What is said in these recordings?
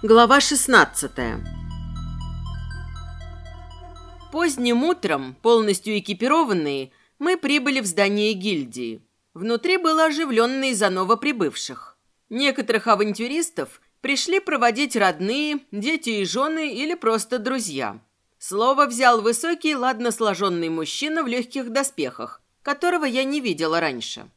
Глава 16 Поздним утром, полностью экипированные, мы прибыли в здание гильдии. Внутри было оживленно из-за новоприбывших. Некоторых авантюристов пришли проводить родные, дети и жены или просто друзья. Слово взял высокий, ладно сложенный мужчина в легких доспехах, которого я не видела раньше.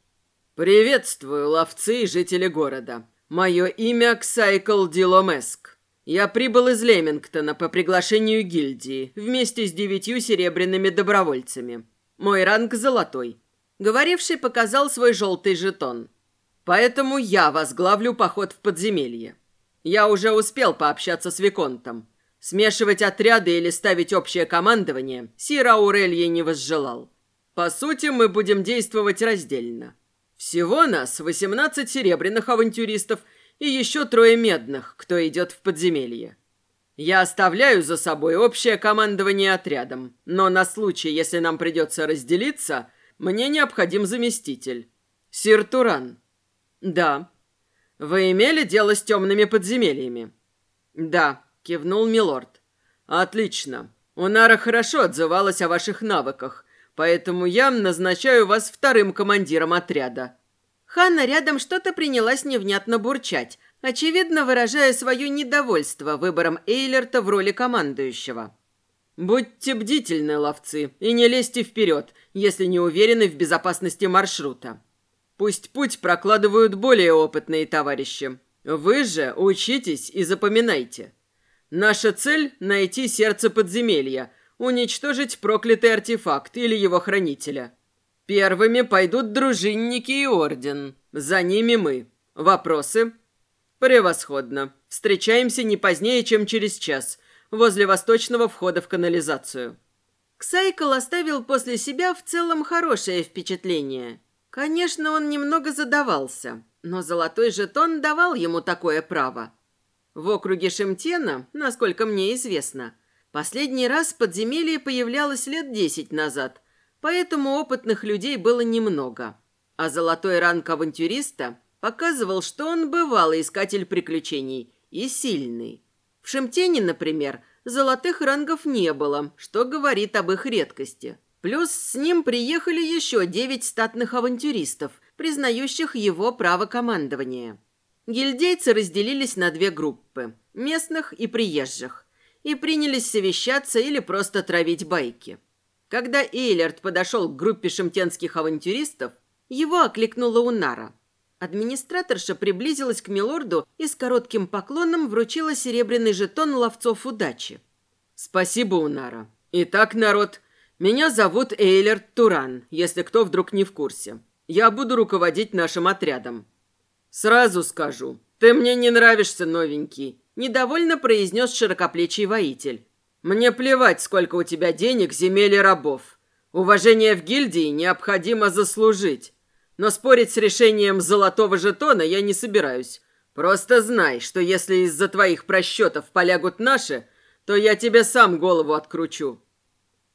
«Приветствую, ловцы и жители города. Мое имя Ксайкл Диломеск. Я прибыл из Лемингтона по приглашению гильдии вместе с девятью серебряными добровольцами. Мой ранг золотой». Говоривший показал свой желтый жетон. «Поэтому я возглавлю поход в подземелье. Я уже успел пообщаться с Виконтом. Смешивать отряды или ставить общее командование Сир Аурелье не возжелал. По сути, мы будем действовать раздельно. Всего нас 18 серебряных авантюристов и еще трое медных, кто идет в подземелье. Я оставляю за собой общее командование отрядом, но на случай, если нам придется разделиться, мне необходим заместитель. Сир Туран. Да. Вы имели дело с темными подземельями? Да, кивнул Милорд. Отлично. Унара хорошо отзывалась о ваших навыках, поэтому я назначаю вас вторым командиром отряда». Ханна рядом что-то принялась невнятно бурчать, очевидно выражая свое недовольство выбором Эйлерта в роли командующего. «Будьте бдительны, ловцы, и не лезьте вперед, если не уверены в безопасности маршрута. Пусть путь прокладывают более опытные товарищи. Вы же учитесь и запоминайте. Наша цель – найти сердце подземелья – уничтожить проклятый артефакт или его хранителя. Первыми пойдут дружинники и орден. За ними мы. Вопросы? Превосходно. Встречаемся не позднее, чем через час, возле восточного входа в канализацию. Ксайкл оставил после себя в целом хорошее впечатление. Конечно, он немного задавался, но золотой жетон давал ему такое право. В округе Шемтена, насколько мне известно, Последний раз подземелье появлялось лет десять назад, поэтому опытных людей было немного. А золотой ранг авантюриста показывал, что он бывалый искатель приключений и сильный. В Шемтене, например, золотых рангов не было, что говорит об их редкости. Плюс с ним приехали еще девять статных авантюристов, признающих его право командования. Гильдейцы разделились на две группы – местных и приезжих и принялись совещаться или просто травить байки. Когда Эйлерт подошел к группе шемтенских авантюристов, его окликнула Унара. Администраторша приблизилась к милорду и с коротким поклоном вручила серебряный жетон ловцов удачи. «Спасибо, Унара. Итак, народ, меня зовут Эйлерт Туран, если кто вдруг не в курсе. Я буду руководить нашим отрядом. Сразу скажу, ты мне не нравишься, новенький. Недовольно произнес широкоплечий воитель. «Мне плевать, сколько у тебя денег, земель и рабов. Уважение в гильдии необходимо заслужить. Но спорить с решением золотого жетона я не собираюсь. Просто знай, что если из-за твоих просчетов полягут наши, то я тебе сам голову откручу.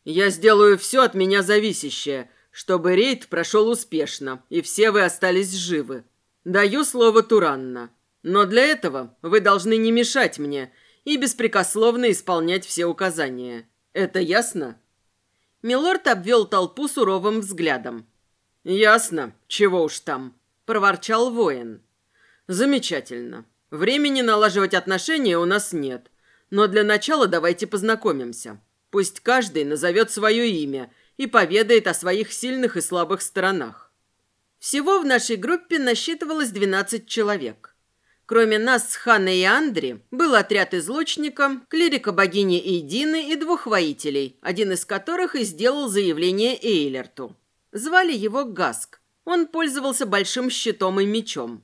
Я сделаю все от меня зависящее, чтобы рейд прошел успешно, и все вы остались живы. Даю слово Туранна. Но для этого вы должны не мешать мне и беспрекословно исполнять все указания. Это ясно?» Милорд обвел толпу суровым взглядом. «Ясно. Чего уж там», — проворчал воин. «Замечательно. Времени налаживать отношения у нас нет. Но для начала давайте познакомимся. Пусть каждый назовет свое имя и поведает о своих сильных и слабых сторонах». Всего в нашей группе насчитывалось 12 человек. Кроме нас с Ханной и Андри, был отряд из лучника, клирика богини Эйдины и двух воителей, один из которых и сделал заявление Эйлерту. Звали его Гаск. Он пользовался большим щитом и мечом.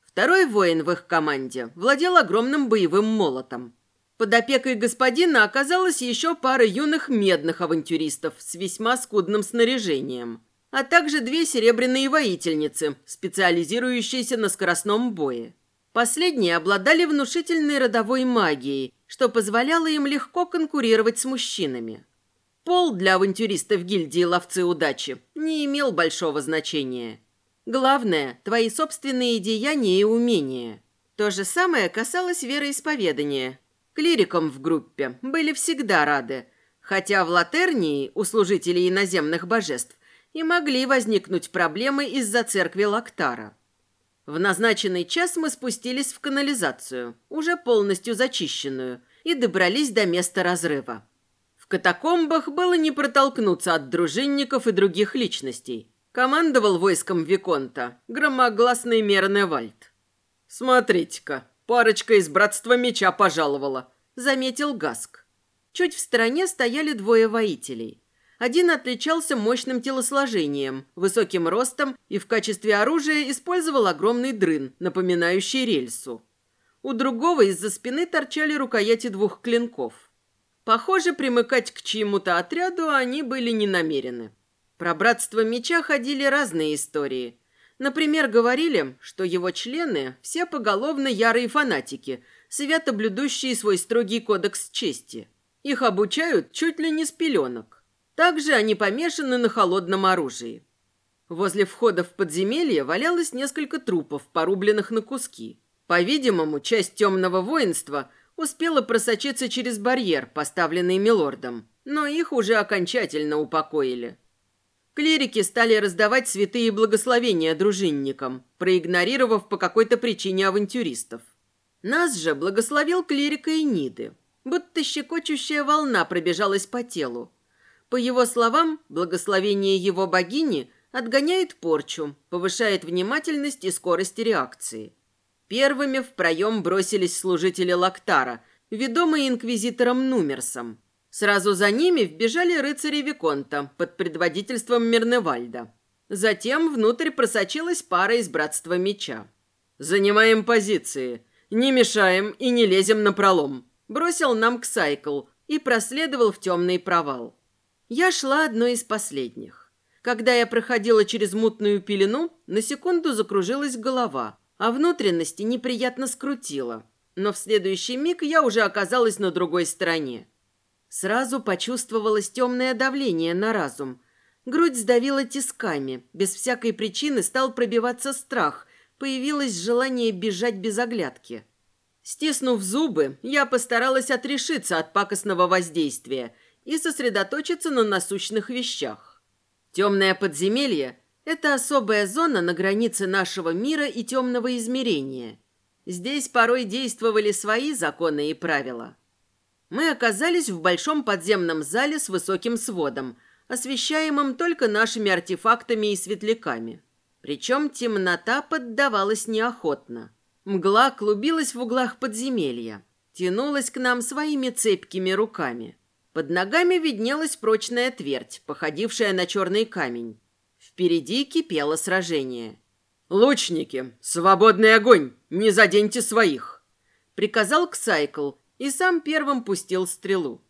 Второй воин в их команде владел огромным боевым молотом. Под опекой господина оказалась еще пара юных медных авантюристов с весьма скудным снаряжением, а также две серебряные воительницы, специализирующиеся на скоростном бое. Последние обладали внушительной родовой магией, что позволяло им легко конкурировать с мужчинами. Пол для авантюристов гильдии «Ловцы удачи» не имел большого значения. Главное – твои собственные деяния и умения. То же самое касалось вероисповедания. Клирикам в группе были всегда рады, хотя в Латернии у служителей иноземных божеств и могли возникнуть проблемы из-за церкви Лактара. В назначенный час мы спустились в канализацию, уже полностью зачищенную, и добрались до места разрыва. В катакомбах было не протолкнуться от дружинников и других личностей. Командовал войском Виконта громогласный Мерневальд. «Смотрите-ка, парочка из Братства Меча пожаловала», — заметил Гаск. Чуть в стороне стояли двое воителей. Один отличался мощным телосложением, высоким ростом и в качестве оружия использовал огромный дрын, напоминающий рельсу. У другого из-за спины торчали рукояти двух клинков. Похоже, примыкать к чьему-то отряду они были не намерены. Про братство меча ходили разные истории. Например, говорили, что его члены все поголовно ярые фанатики, свято блюдущие свой строгий кодекс чести. Их обучают чуть ли не с пеленок. Также они помешаны на холодном оружии. Возле входа в подземелье валялось несколько трупов, порубленных на куски. По-видимому, часть темного воинства успела просочиться через барьер, поставленный милордом, но их уже окончательно упокоили. Клирики стали раздавать святые благословения дружинникам, проигнорировав по какой-то причине авантюристов. Нас же благословил клирика Эниды, будто щекочущая волна пробежалась по телу. По его словам, благословение его богини отгоняет порчу, повышает внимательность и скорость реакции. Первыми в проем бросились служители Лактара, ведомые инквизитором Нумерсом. Сразу за ними вбежали рыцари Виконта под предводительством Мирневальда. Затем внутрь просочилась пара из Братства Меча. «Занимаем позиции. Не мешаем и не лезем на пролом», – бросил нам Ксайкл и проследовал в темный провал. Я шла одной из последних. Когда я проходила через мутную пелену, на секунду закружилась голова – а внутренности неприятно скрутило. Но в следующий миг я уже оказалась на другой стороне. Сразу почувствовалось темное давление на разум. Грудь сдавила тисками. Без всякой причины стал пробиваться страх. Появилось желание бежать без оглядки. Стиснув зубы, я постаралась отрешиться от пакостного воздействия и сосредоточиться на насущных вещах. Темное подземелье это особая зона на границе нашего мира и темного измерения. Здесь порой действовали свои законы и правила. Мы оказались в большом подземном зале с высоким сводом, освещаемым только нашими артефактами и светляками. Причем темнота поддавалась неохотно. Мгла клубилась в углах подземелья, тянулась к нам своими цепкими руками. Под ногами виднелась прочная твердь, походившая на черный камень. Впереди кипело сражение. «Лучники, свободный огонь! Не заденьте своих!» Приказал Ксайкл и сам первым пустил стрелу.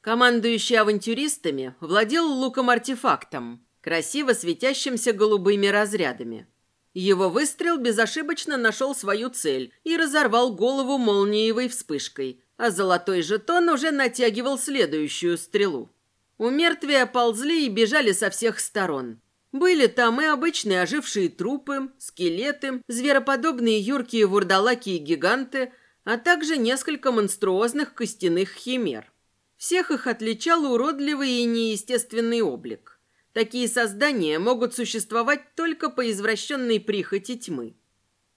Командующий авантюристами владел луком-артефактом, красиво светящимся голубыми разрядами. Его выстрел безошибочно нашел свою цель и разорвал голову молниевой вспышкой, а золотой жетон уже натягивал следующую стрелу. У мертвия ползли и бежали со всех сторон. Были там и обычные ожившие трупы, скелеты, звероподобные юркие вурдалаки и гиганты, а также несколько монструозных костяных химер. Всех их отличал уродливый и неестественный облик. Такие создания могут существовать только по извращенной прихоти тьмы.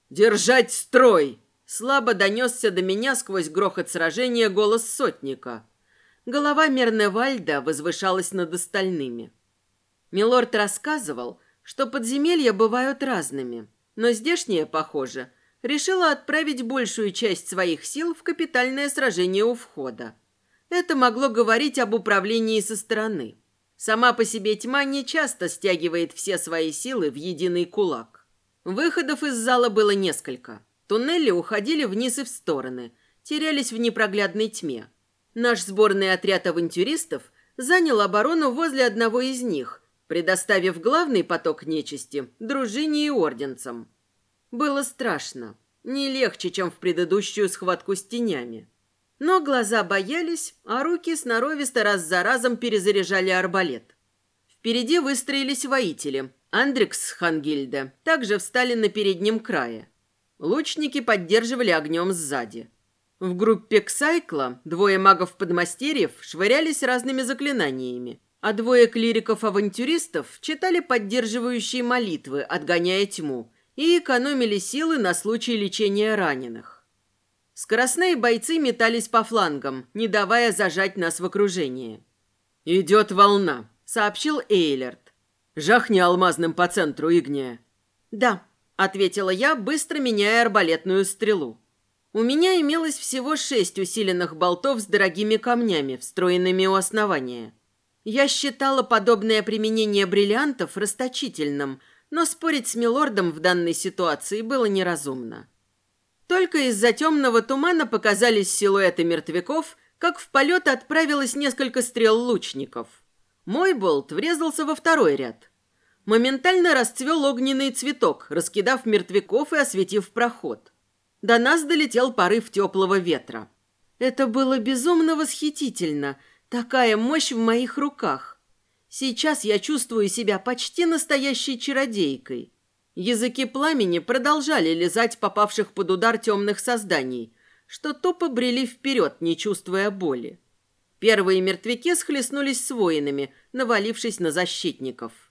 «Держать строй!» Слабо донесся до меня сквозь грохот сражения голос сотника. Голова Мерневальда возвышалась над остальными. Милорд рассказывал, что подземелья бывают разными, но здешнее, похоже, решила отправить большую часть своих сил в капитальное сражение у входа. Это могло говорить об управлении со стороны. Сама по себе тьма не часто стягивает все свои силы в единый кулак. Выходов из зала было несколько. Туннели уходили вниз и в стороны, терялись в непроглядной тьме. Наш сборный отряд авантюристов занял оборону возле одного из них предоставив главный поток нечисти дружине и орденцам. Было страшно, не легче, чем в предыдущую схватку с тенями. Но глаза боялись, а руки сноровисто раз за разом перезаряжали арбалет. Впереди выстроились воители. Андрикс с Хангильда также встали на переднем крае. Лучники поддерживали огнем сзади. В группе Ксайкла двое магов-подмастерьев швырялись разными заклинаниями, а двое клириков-авантюристов читали поддерживающие молитвы, отгоняя тьму, и экономили силы на случай лечения раненых. Скоростные бойцы метались по флангам, не давая зажать нас в окружении. «Идет волна», — сообщил Эйлерт. «Жахни алмазным по центру, Игния». «Да», — ответила я, быстро меняя арбалетную стрелу. У меня имелось всего шесть усиленных болтов с дорогими камнями, встроенными у основания. Я считала подобное применение бриллиантов расточительным, но спорить с милордом в данной ситуации было неразумно. Только из-за темного тумана показались силуэты мертвяков, как в полет отправилось несколько стрел лучников. Мой болт врезался во второй ряд. Моментально расцвел огненный цветок, раскидав мертвяков и осветив проход. До нас долетел порыв теплого ветра. Это было безумно восхитительно, такая мощь в моих руках. Сейчас я чувствую себя почти настоящей чародейкой. Языки пламени продолжали лизать попавших под удар темных созданий, что тупо брели вперед, не чувствуя боли. Первые мертвяки схлестнулись с воинами, навалившись на защитников.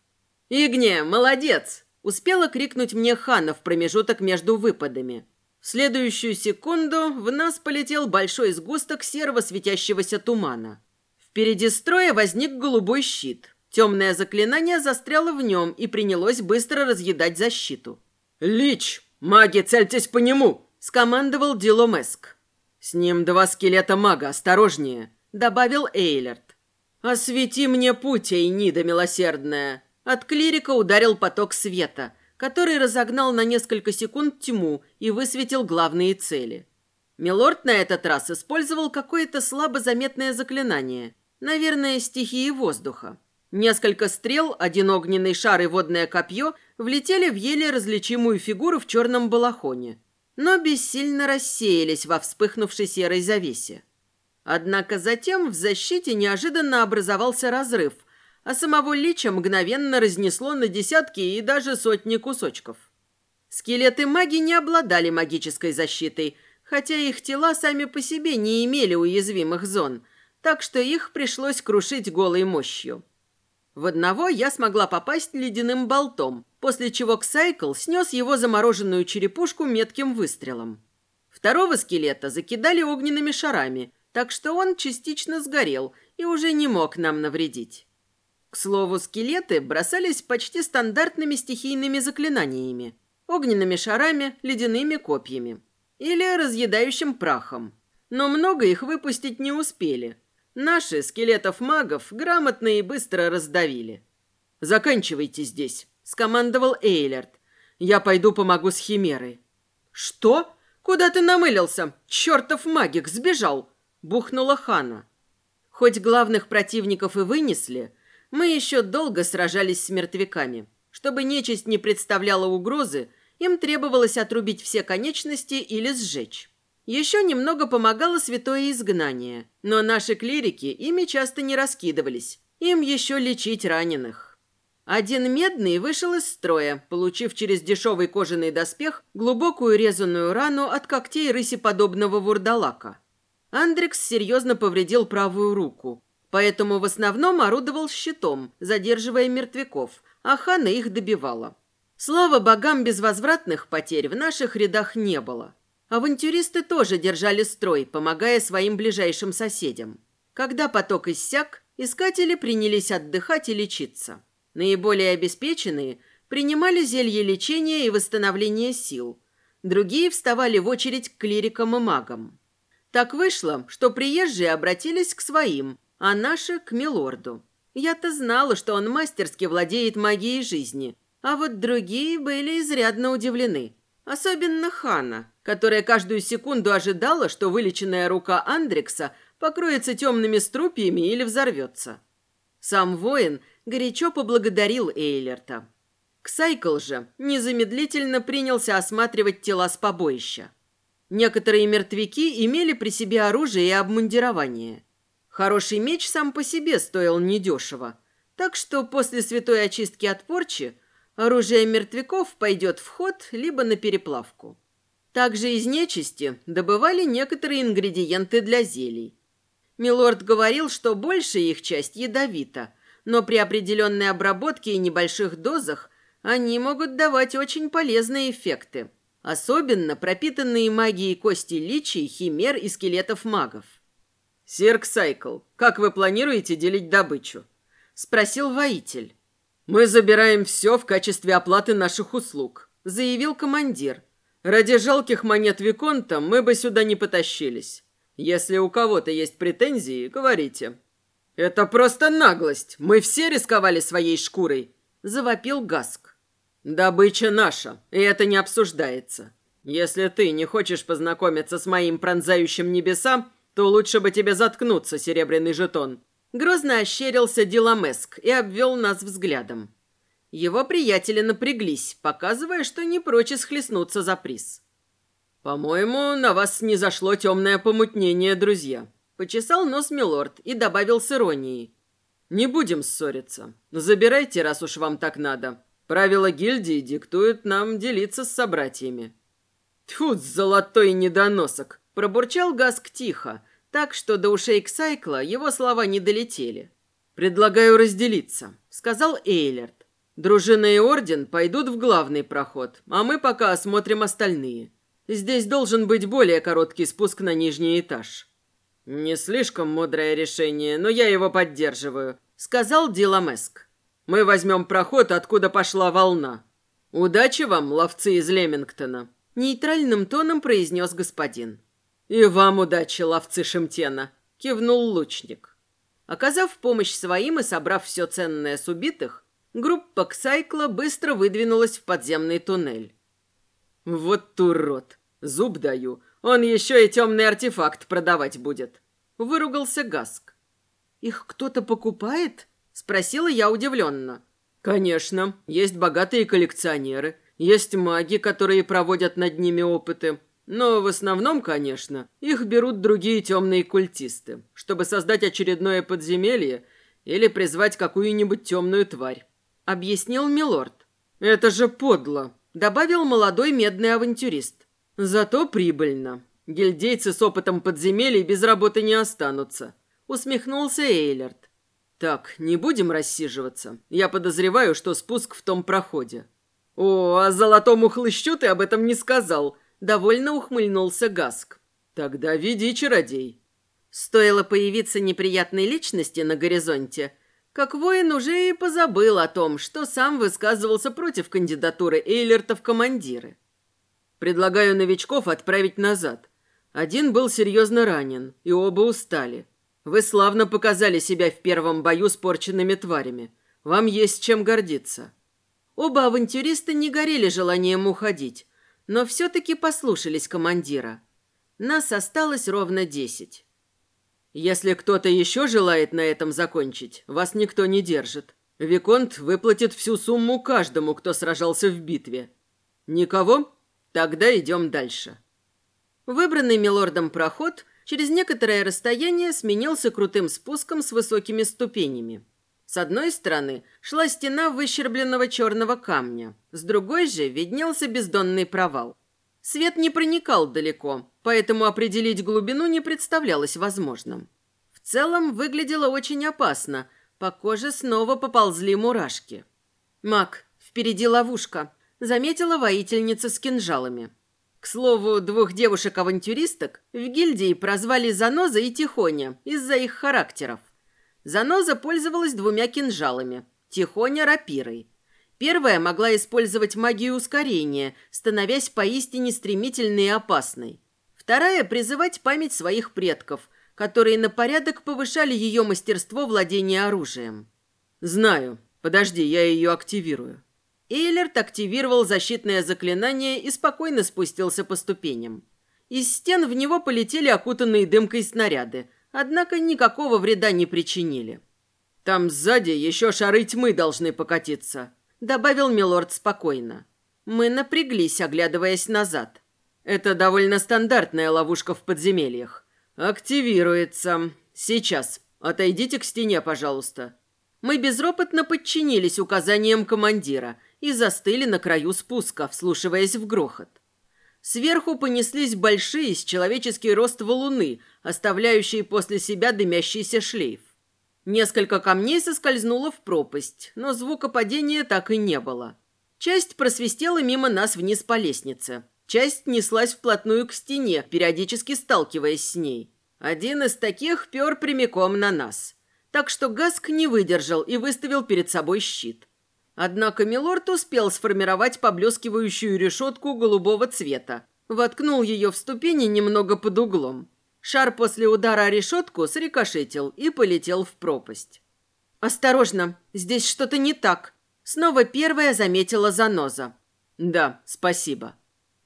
«Игне, молодец!» – успела крикнуть мне Хана в промежуток между выпадами. В следующую секунду в нас полетел большой сгусток серого светящегося тумана. Впереди строя возник голубой щит. Темное заклинание застряло в нем и принялось быстро разъедать защиту. «Лич! Маги, цельтесь по нему!» – скомандовал Диломеск. «С ним два скелета мага, осторожнее!» – добавил Эйлерт. «Освети мне путь, Эйнида милосердная!» От клирика ударил поток света, который разогнал на несколько секунд тьму и высветил главные цели. Милорд на этот раз использовал какое-то слабо заметное заклинание, наверное, стихии воздуха. Несколько стрел, один огненный шар и водное копье влетели в еле различимую фигуру в черном балахоне, но бессильно рассеялись во вспыхнувшей серой завесе. Однако затем в защите неожиданно образовался разрыв, а самого лича мгновенно разнесло на десятки и даже сотни кусочков. Скелеты маги не обладали магической защитой, хотя их тела сами по себе не имели уязвимых зон, так что их пришлось крушить голой мощью. В одного я смогла попасть ледяным болтом, после чего Ксайкл снес его замороженную черепушку метким выстрелом. Второго скелета закидали огненными шарами, так что он частично сгорел и уже не мог нам навредить. К слову, скелеты бросались почти стандартными стихийными заклинаниями. Огненными шарами, ледяными копьями. Или разъедающим прахом. Но много их выпустить не успели – Наши скелетов магов грамотно и быстро раздавили. «Заканчивайте здесь», — скомандовал Эйлерт. «Я пойду помогу с Химерой». «Что? Куда ты намылился? Чертов магик сбежал!» — бухнула Хана. Хоть главных противников и вынесли, мы еще долго сражались с мертвяками. Чтобы нечисть не представляла угрозы, им требовалось отрубить все конечности или сжечь. Еще немного помогало святое изгнание, но наши клирики ими часто не раскидывались. Им еще лечить раненых. Один медный вышел из строя, получив через дешевый кожаный доспех глубокую резаную рану от когтей рысиподобного вурдалака. Андрекс серьезно повредил правую руку, поэтому в основном орудовал щитом, задерживая мертвяков, а Хана их добивала. Слава богам, безвозвратных потерь в наших рядах не было. Авантюристы тоже держали строй, помогая своим ближайшим соседям. Когда поток иссяк, искатели принялись отдыхать и лечиться. Наиболее обеспеченные принимали зелье лечения и восстановления сил. Другие вставали в очередь к клирикам и магам. Так вышло, что приезжие обратились к своим, а наши – к милорду. Я-то знала, что он мастерски владеет магией жизни, а вот другие были изрядно удивлены. Особенно Хана, которая каждую секунду ожидала, что вылеченная рука Андрекса покроется темными струпьями или взорвется. Сам воин горячо поблагодарил Эйлерта. Ксайкл же незамедлительно принялся осматривать тела с побоища. Некоторые мертвяки имели при себе оружие и обмундирование. Хороший меч сам по себе стоил недешево, так что после святой очистки от порчи оружие мертвяков пойдет в ход либо на переплавку. Также из нечисти добывали некоторые ингредиенты для зелий. Милорд говорил, что большая их часть ядовита, но при определенной обработке и небольших дозах они могут давать очень полезные эффекты, особенно пропитанные магией кости личий, химер и скелетов магов. «Сирк Сайкл, как вы планируете делить добычу?» – спросил воитель. «Мы забираем все в качестве оплаты наших услуг», – заявил командир. «Ради жалких монет Виконта мы бы сюда не потащились. Если у кого-то есть претензии, говорите». «Это просто наглость! Мы все рисковали своей шкурой!» – завопил Гаск. «Добыча наша, и это не обсуждается. Если ты не хочешь познакомиться с моим пронзающим небесам, то лучше бы тебе заткнуться, серебряный жетон». Грозно ощерился Диламеск и обвел нас взглядом. Его приятели напряглись, показывая, что не прочь схлестнуться за приз. «По-моему, на вас не зашло темное помутнение, друзья», — почесал нос Милорд и добавил с иронией. «Не будем ссориться. Забирайте, раз уж вам так надо. Правила гильдии диктуют нам делиться с собратьями». «Тьфу, золотой недоносок!» — пробурчал Гаск тихо, так что до ушей Ксайкла его слова не долетели. «Предлагаю разделиться», — сказал Эйлерт. «Дружина и орден пойдут в главный проход, а мы пока осмотрим остальные. Здесь должен быть более короткий спуск на нижний этаж». «Не слишком мудрое решение, но я его поддерживаю», — сказал Диламеск. «Мы возьмем проход, откуда пошла волна. Удачи вам, ловцы из Лемингтона», — нейтральным тоном произнес господин. «И вам удачи, ловцы Шемтена!» – кивнул лучник. Оказав помощь своим и собрав все ценное с убитых, группа Ксайкла быстро выдвинулась в подземный туннель. «Вот урод! Зуб даю! Он еще и темный артефакт продавать будет!» – выругался Гаск. «Их кто-то покупает?» – спросила я удивленно. «Конечно. Есть богатые коллекционеры, есть маги, которые проводят над ними опыты». Но в основном, конечно, их берут другие темные культисты, чтобы создать очередное подземелье или призвать какую-нибудь темную тварь. Объяснил Милорд. «Это же подло», — добавил молодой медный авантюрист. «Зато прибыльно. Гильдейцы с опытом подземелий без работы не останутся», — усмехнулся Эйлерт. «Так, не будем рассиживаться. Я подозреваю, что спуск в том проходе». «О, а золотому хлыщу ты об этом не сказал», Довольно ухмыльнулся Гаск. «Тогда веди, чародей». Стоило появиться неприятной личности на горизонте, как воин уже и позабыл о том, что сам высказывался против кандидатуры Эйлерта в командиры. «Предлагаю новичков отправить назад. Один был серьезно ранен, и оба устали. Вы славно показали себя в первом бою с порченными тварями. Вам есть чем гордиться». Оба авантюриста не горели желанием уходить, но все-таки послушались командира. Нас осталось ровно десять. Если кто-то еще желает на этом закончить, вас никто не держит. Виконт выплатит всю сумму каждому, кто сражался в битве. Никого? Тогда идем дальше. Выбранный милордом проход через некоторое расстояние сменился крутым спуском с высокими ступенями. С одной стороны шла стена выщербленного черного камня, с другой же виднелся бездонный провал. Свет не проникал далеко, поэтому определить глубину не представлялось возможным. В целом выглядело очень опасно, по коже снова поползли мурашки. «Мак, впереди ловушка», — заметила воительница с кинжалами. К слову, двух девушек-авантюристок в гильдии прозвали Заноза и Тихоня из-за их характеров. Заноза пользовалась двумя кинжалами, Тихоня – рапирой. Первая могла использовать магию ускорения, становясь поистине стремительной и опасной. Вторая – призывать память своих предков, которые на порядок повышали ее мастерство владения оружием. «Знаю. Подожди, я ее активирую». Эйлерт активировал защитное заклинание и спокойно спустился по ступеням. Из стен в него полетели окутанные дымкой снаряды, однако никакого вреда не причинили. «Там сзади еще шары тьмы должны покатиться», — добавил Милорд спокойно. Мы напряглись, оглядываясь назад. «Это довольно стандартная ловушка в подземельях. Активируется. Сейчас. Отойдите к стене, пожалуйста». Мы безропотно подчинились указаниям командира и застыли на краю спуска, вслушиваясь в грохот. Сверху понеслись большие с человеческий рост валуны, оставляющие после себя дымящийся шлейф. Несколько камней соскользнуло в пропасть, но звука падения так и не было. Часть просвистела мимо нас вниз по лестнице. Часть неслась вплотную к стене, периодически сталкиваясь с ней. Один из таких пер прямиком на нас. Так что Гаск не выдержал и выставил перед собой щит. Однако Милорд успел сформировать поблескивающую решетку голубого цвета. Воткнул ее в ступени немного под углом. Шар после удара о решетку срикошетил и полетел в пропасть. «Осторожно, здесь что-то не так», Снова первая заметила заноза. «Да, спасибо».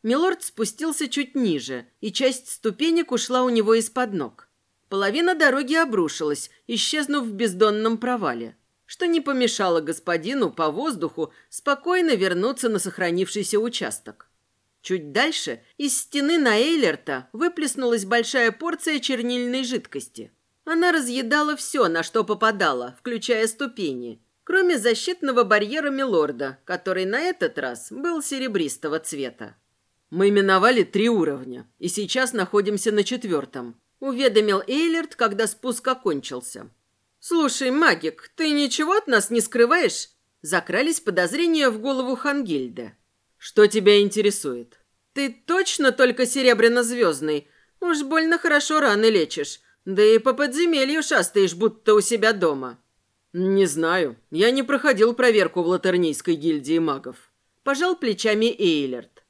Милорд спустился чуть ниже, и часть ступенек ушла у него из-под ног. Половина дороги обрушилась, исчезнув в бездонном провале, что не помешало господину по воздуху спокойно вернуться на сохранившийся участок. Чуть дальше из стены на Эйлерта выплеснулась большая порция чернильной жидкости. Она разъедала все, на что попадала, включая ступени – кроме защитного барьера Милорда, который на этот раз был серебристого цвета. «Мы миновали три уровня, и сейчас находимся на четвертом», — уведомил Эйлерт, когда спуск окончился. «Слушай, магик, ты ничего от нас не скрываешь?» Закрались подозрения в голову Хангильда. «Что тебя интересует?» «Ты точно только серебряно-звездный? Уж больно хорошо раны лечишь. Да и по подземелью шастаешь, будто у себя дома». «Не знаю. Я не проходил проверку в Латернийской гильдии магов». Пожал плечами Эйлерт.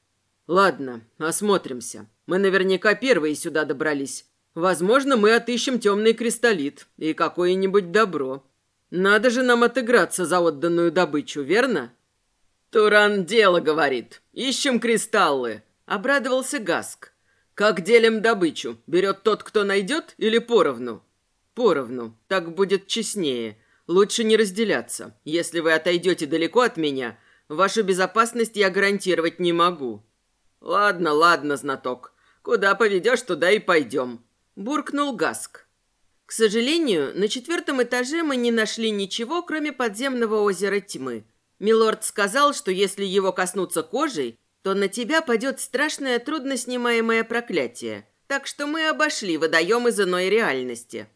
«Ладно, осмотримся. Мы наверняка первые сюда добрались. Возможно, мы отыщем темный кристаллит и какое-нибудь добро. Надо же нам отыграться за отданную добычу, верно?» «Туран дело говорит. Ищем кристаллы», — обрадовался Гаск. «Как делим добычу? Берет тот, кто найдет, или поровну?» «Поровну. Так будет честнее. Лучше не разделяться. Если вы отойдете далеко от меня, вашу безопасность я гарантировать не могу». «Ладно, ладно, знаток. Куда поведешь, туда и пойдем», – буркнул Гаск. К сожалению, на четвертом этаже мы не нашли ничего, кроме подземного озера тьмы. Милорд сказал, что если его коснуться кожей, то на тебя падет страшное трудноснимаемое проклятие. Так что мы обошли водоем из иной реальности.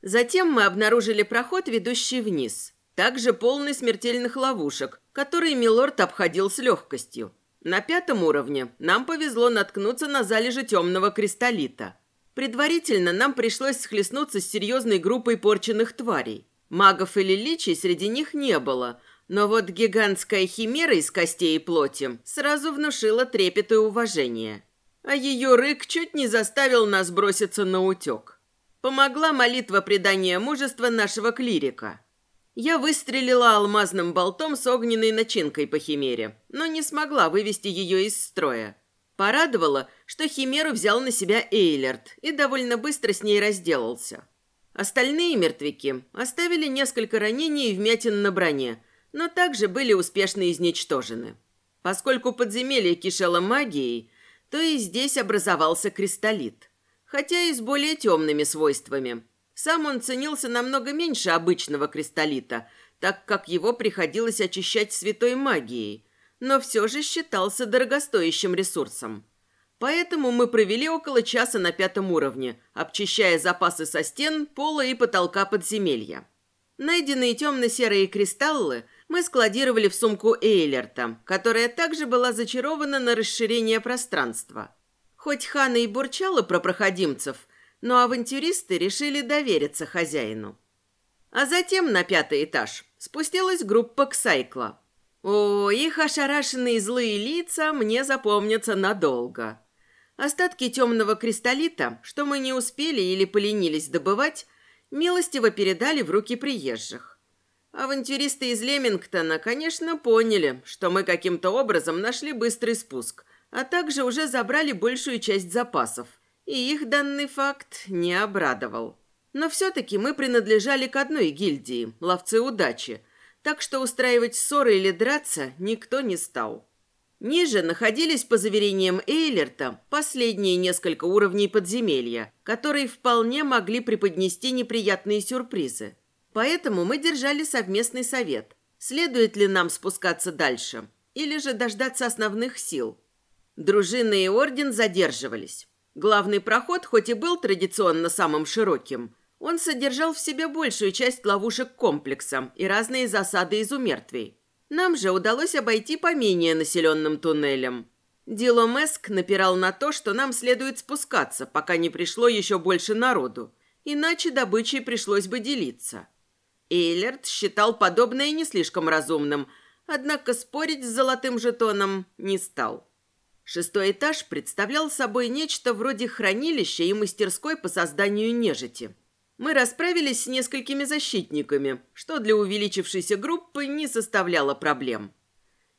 Затем мы обнаружили проход, ведущий вниз. Также полный смертельных ловушек, которые Милорд обходил с легкостью. На пятом уровне нам повезло наткнуться на залежи темного кристаллита. Предварительно нам пришлось схлестнуться с серьезной группой порченных тварей. Магов или личий среди них не было, но вот гигантская химера из костей и плоти сразу внушила трепет и уважение. А ее рык чуть не заставил нас броситься на утек. Помогла молитва предания мужества нашего клирика. Я выстрелила алмазным болтом с огненной начинкой по химере, но не смогла вывести ее из строя. Порадовало, что химеру взял на себя Эйлерт и довольно быстро с ней разделался. Остальные мертвяки оставили несколько ранений и вмятин на броне, но также были успешно изничтожены. Поскольку подземелье кишело магией, то и здесь образовался кристаллит хотя и с более темными свойствами. Сам он ценился намного меньше обычного кристаллита, так как его приходилось очищать святой магией, но все же считался дорогостоящим ресурсом. Поэтому мы провели около часа на пятом уровне, обчищая запасы со стен, пола и потолка подземелья. Найденные темно-серые кристаллы мы складировали в сумку Эйлерта, которая также была зачарована на расширение пространства – Хоть Хана и бурчала про проходимцев, но авантюристы решили довериться хозяину. А затем на пятый этаж спустилась группа Ксайкла. О, их ошарашенные злые лица мне запомнятся надолго. Остатки темного кристаллита, что мы не успели или поленились добывать, милостиво передали в руки приезжих. Авантюристы из Лемингтона, конечно, поняли, что мы каким-то образом нашли быстрый спуск – а также уже забрали большую часть запасов. И их данный факт не обрадовал. Но все-таки мы принадлежали к одной гильдии – ловцы удачи, так что устраивать ссоры или драться никто не стал. Ниже находились, по заверениям Эйлерта, последние несколько уровней подземелья, которые вполне могли преподнести неприятные сюрпризы. Поэтому мы держали совместный совет, следует ли нам спускаться дальше, или же дождаться основных сил – Дружина и орден задерживались. Главный проход, хоть и был традиционно самым широким, он содержал в себе большую часть ловушек комплекса и разные засады из умертвий. Нам же удалось обойти по менее населенным туннелям. Диломеск напирал на то, что нам следует спускаться, пока не пришло еще больше народу, иначе добычей пришлось бы делиться. Эйлерт считал подобное не слишком разумным, однако спорить с золотым жетоном не стал. Шестой этаж представлял собой нечто вроде хранилища и мастерской по созданию нежити. Мы расправились с несколькими защитниками, что для увеличившейся группы не составляло проблем.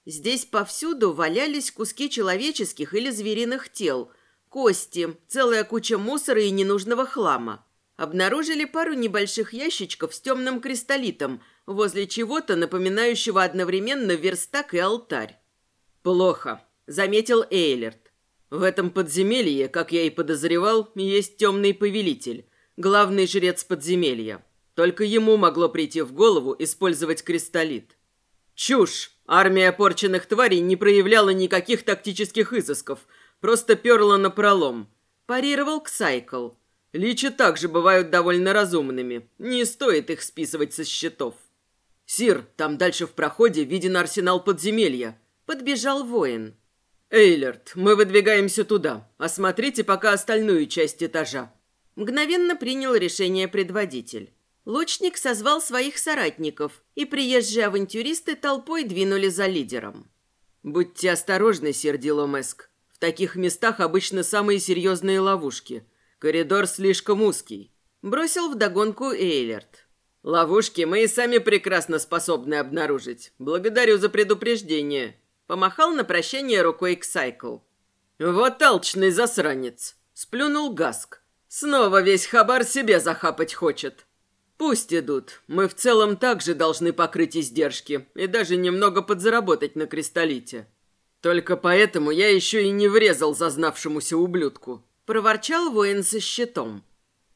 Здесь повсюду валялись куски человеческих или звериных тел, кости, целая куча мусора и ненужного хлама. Обнаружили пару небольших ящичков с темным кристаллитом, возле чего-то напоминающего одновременно верстак и алтарь. «Плохо», — заметил Эйлерт. «В этом подземелье, как я и подозревал, есть темный повелитель, главный жрец подземелья. Только ему могло прийти в голову использовать кристаллит». «Чушь! Армия порченных тварей не проявляла никаких тактических изысков, просто перла на пролом. Парировал Ксайкл. Личи также бывают довольно разумными. Не стоит их списывать со счетов. «Сир, там дальше в проходе виден арсенал подземелья». Подбежал воин. «Эйлерт, мы выдвигаемся туда. Осмотрите пока остальную часть этажа». Мгновенно принял решение предводитель. Лучник созвал своих соратников, и приезжие авантюристы толпой двинули за лидером. «Будьте осторожны, сир Диломеск. В таких местах обычно самые серьезные ловушки. Коридор слишком узкий», — бросил вдогонку Эйлерт. «Ловушки мы и сами прекрасно способны обнаружить. Благодарю за предупреждение», Помахал на прощание рукой Ксайкл. «Вот алчный засранец!» – сплюнул Гаск. «Снова весь хабар себе захапать хочет». «Пусть идут. Мы в целом также должны покрыть издержки и даже немного подзаработать на кристаллите. Только поэтому я еще и не врезал зазнавшемуся ублюдку», – проворчал воин со щитом.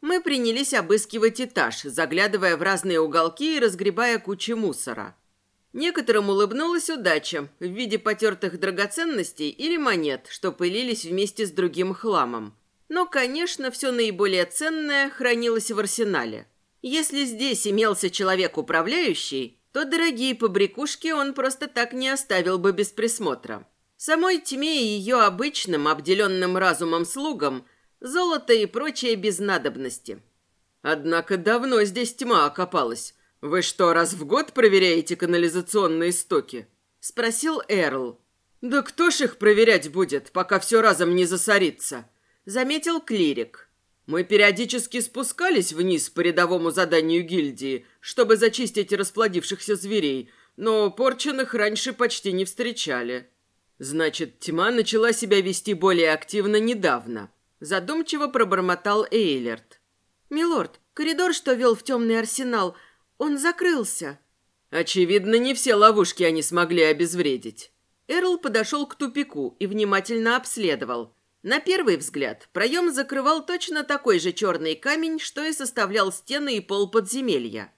Мы принялись обыскивать этаж, заглядывая в разные уголки и разгребая кучи мусора. Некоторым улыбнулась удача в виде потертых драгоценностей или монет, что пылились вместе с другим хламом. Но, конечно, все наиболее ценное хранилось в арсенале. Если здесь имелся человек-управляющий, то дорогие побрякушки он просто так не оставил бы без присмотра. Самой тьме и ее обычным, обделенным разумом слугам, золото и прочее без надобности. Однако давно здесь тьма окопалась, «Вы что, раз в год проверяете канализационные стоки?» – спросил Эрл. «Да кто ж их проверять будет, пока все разом не засорится?» – заметил клирик. «Мы периодически спускались вниз по рядовому заданию гильдии, чтобы зачистить расплодившихся зверей, но порченных раньше почти не встречали». «Значит, тьма начала себя вести более активно недавно», – задумчиво пробормотал Эйлерт. «Милорд, коридор, что вел в темный арсенал – он закрылся. Очевидно, не все ловушки они смогли обезвредить. Эрл подошел к тупику и внимательно обследовал. На первый взгляд проем закрывал точно такой же черный камень, что и составлял стены и пол подземелья.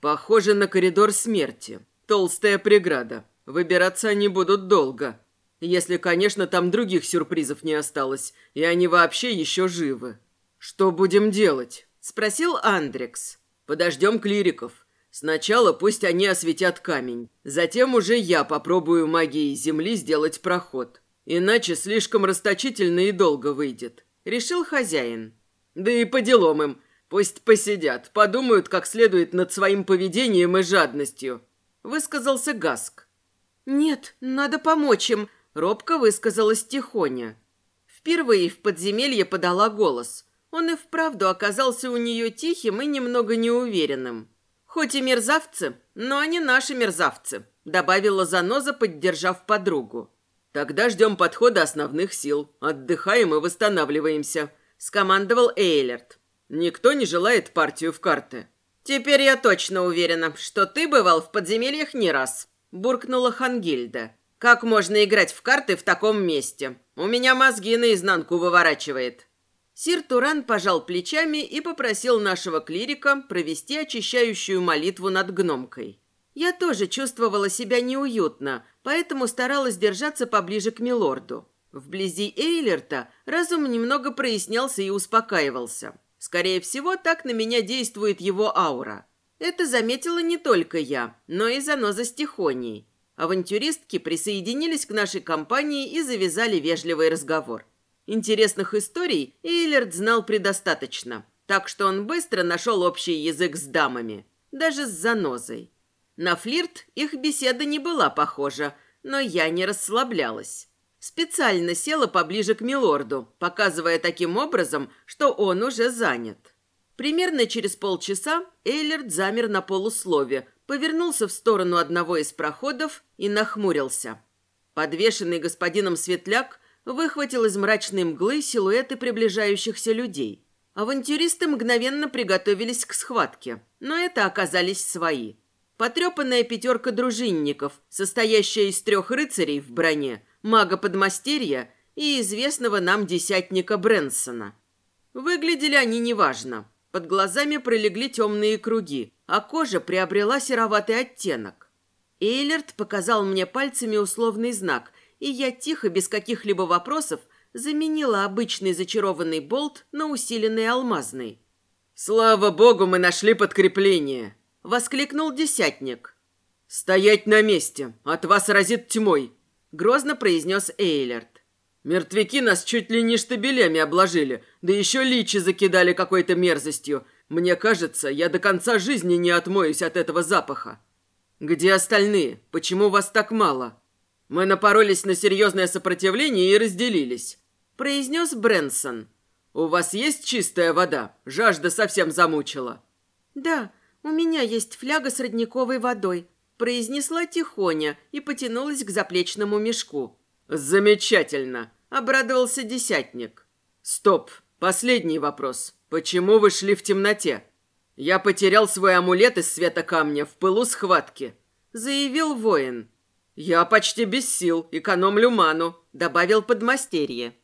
Похоже на коридор смерти. Толстая преграда. Выбираться они будут долго. Если, конечно, там других сюрпризов не осталось, и они вообще еще живы. «Что будем делать?» – спросил Андрекс. Подождем клириков. Сначала пусть они осветят камень. Затем уже я попробую магией земли сделать проход. Иначе слишком расточительно и долго выйдет. Решил хозяин. Да и по делам им. Пусть посидят, подумают как следует над своим поведением и жадностью. Высказался Гаск. «Нет, надо помочь им», — робко высказалась Тихоня. Впервые в подземелье подала голос. Он и вправду оказался у нее тихим и немного неуверенным. «Хоть и мерзавцы, но они наши мерзавцы», — добавила Заноза, поддержав подругу. «Тогда ждем подхода основных сил, отдыхаем и восстанавливаемся», — скомандовал Эйлерт. «Никто не желает партию в карты». «Теперь я точно уверена, что ты бывал в подземельях не раз», — буркнула Хангильда. «Как можно играть в карты в таком месте? У меня мозги наизнанку выворачивает». Сир Туран пожал плечами и попросил нашего клирика провести очищающую молитву над гномкой. Я тоже чувствовала себя неуютно, поэтому старалась держаться поближе к милорду. Вблизи Эйлерта разум немного прояснялся и успокаивался. Скорее всего, так на меня действует его аура. Это заметила не только я, но и заноза с Тихонией. Авантюристки присоединились к нашей компании и завязали вежливый разговор. Интересных историй Эйлерт знал предостаточно, так что он быстро нашел общий язык с дамами, даже с занозой. На флирт их беседа не была похожа, но я не расслаблялась. Специально села поближе к милорду, показывая таким образом, что он уже занят. Примерно через полчаса Эйлерт замер на полуслове, повернулся в сторону одного из проходов и нахмурился. Подвешенный господином Светляк выхватил из мрачной мглы силуэты приближающихся людей. Авантюристы мгновенно приготовились к схватке, но это оказались свои. Потрепанная пятерка дружинников, состоящая из трех рыцарей в броне, мага-подмастерья и известного нам десятника Брэнсона. Выглядели они неважно. Под глазами пролегли темные круги, а кожа приобрела сероватый оттенок. Эйлерт показал мне пальцами условный знак, и я тихо, без каких-либо вопросов, заменила обычный зачарованный болт на усиленный алмазный. «Слава богу, мы нашли подкрепление!» — воскликнул десятник. «Стоять на месте! От вас разит тьмой!» — грозно произнес Эйлерт. Мертвяки нас чуть ли не штабелями обложили, да еще личи закидали какой-то мерзостью. Мне кажется, я до конца жизни не отмоюсь от этого запаха. Где остальные? Почему вас так мало? Мы напоролись на серьезное сопротивление и разделились, произнес Брэнсон. У вас есть чистая вода? Жажда совсем замучила. Да, у меня есть фляга с родниковой водой, произнесла Тихоня и потянулась к заплечному мешку. Замечательно. Обрадовался десятник. Стоп, последний вопрос. Почему вы шли в темноте? Я потерял свой амулет из света камня в пылу схватки, заявил воин. Я почти без сил, экономлю ману, добавил подмастерье.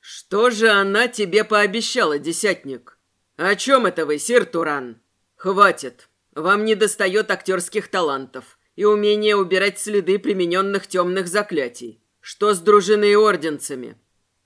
Что же она тебе пообещала, десятник? О чем это вы, сир Туран? Хватит. Вам не достает актерских талантов и умения убирать следы примененных темных заклятий. Что с дружиной и орденцами?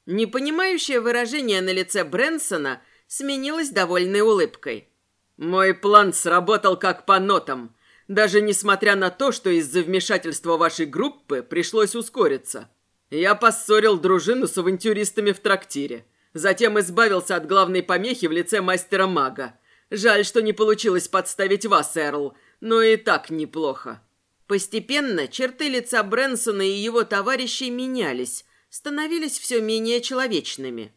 Непонимающее выражение на лице Брэнсона сменилось довольной улыбкой. Мой план сработал как по нотам, даже несмотря на то, что из-за вмешательства вашей группы пришлось ускориться. Я поссорил дружину с авантюристами в трактире. Затем избавился от главной помехи в лице мастера-мага. Жаль, что не получилось подставить вас, Эрл, но и так неплохо. Постепенно черты лица Брэнсона и его товарищей менялись, становились все менее человечными.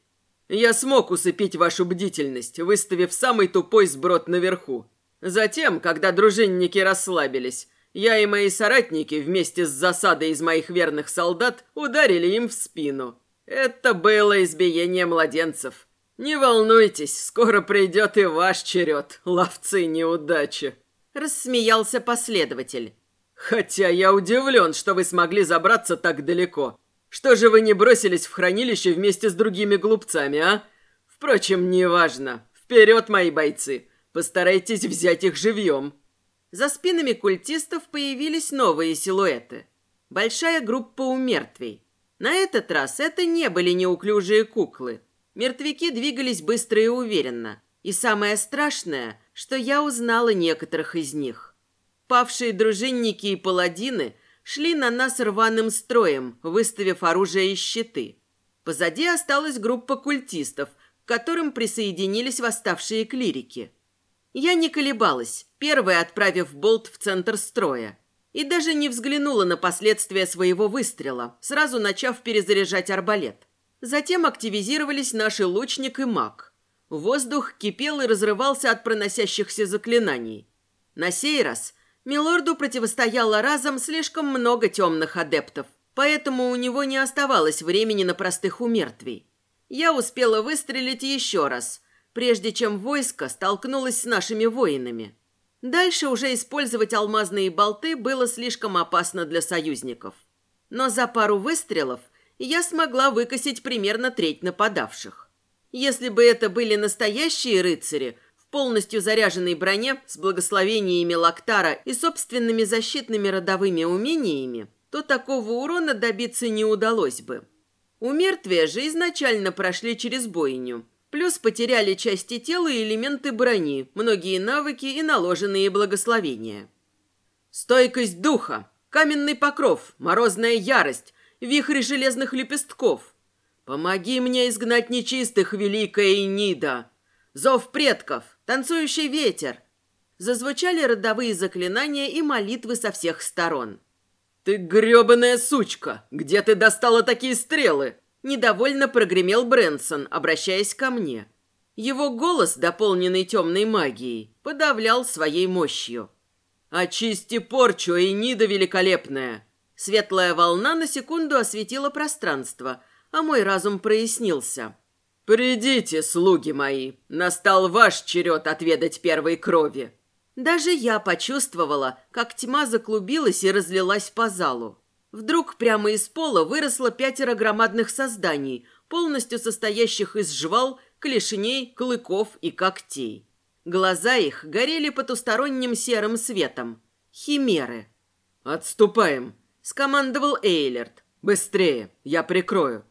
«Я смог усыпить вашу бдительность, выставив самый тупой сброд наверху. Затем, когда дружинники расслабились, я и мои соратники вместе с засадой из моих верных солдат ударили им в спину. Это было избиение младенцев. Не волнуйтесь, скоро придет и ваш черед, ловцы неудачи!» Рассмеялся последователь. Хотя я удивлен, что вы смогли забраться так далеко. Что же вы не бросились в хранилище вместе с другими глупцами, а? Впрочем, неважно. Вперед, мои бойцы. Постарайтесь взять их живьем. За спинами культистов появились новые силуэты. Большая группа умертвей. На этот раз это не были неуклюжие куклы. Мертвяки двигались быстро и уверенно. И самое страшное, что я узнала некоторых из них. Павшие дружинники и паладины шли на нас рваным строем, выставив оружие и щиты. Позади осталась группа культистов, к которым присоединились восставшие клирики. Я не колебалась, первая отправив болт в центр строя. И даже не взглянула на последствия своего выстрела, сразу начав перезаряжать арбалет. Затем активизировались наши лучник и маг. Воздух кипел и разрывался от проносящихся заклинаний. На сей раз Милорду противостояло разом слишком много темных адептов, поэтому у него не оставалось времени на простых умертвий. Я успела выстрелить еще раз, прежде чем войско столкнулось с нашими воинами. Дальше уже использовать алмазные болты было слишком опасно для союзников. Но за пару выстрелов я смогла выкосить примерно треть нападавших. Если бы это были настоящие рыцари – полностью заряженной броне с благословениями Лактара и собственными защитными родовыми умениями, то такого урона добиться не удалось бы. У мертвия же изначально прошли через бойню. Плюс потеряли части тела и элементы брони, многие навыки и наложенные благословения. Стойкость духа, каменный покров, морозная ярость, вихрь железных лепестков. Помоги мне изгнать нечистых, великая Инида. Зов предков, танцующий ветер. Зазвучали родовые заклинания и молитвы со всех сторон. «Ты грёбаная сучка! Где ты достала такие стрелы?» Недовольно прогремел Брэнсон, обращаясь ко мне. Его голос, дополненный темной магией, подавлял своей мощью. «Очисти порчу, Эйнида великолепная!» Светлая волна на секунду осветила пространство, а мой разум прояснился. «Придите, слуги мои, настал ваш черед отведать первой крови!» Даже я почувствовала, как тьма заклубилась и разлилась по залу. Вдруг прямо из пола выросло пятеро громадных созданий, полностью состоящих из жвал, клешней, клыков и когтей. Глаза их горели потусторонним серым светом. Химеры. «Отступаем!» – скомандовал Эйлерт. «Быстрее! Я прикрою!»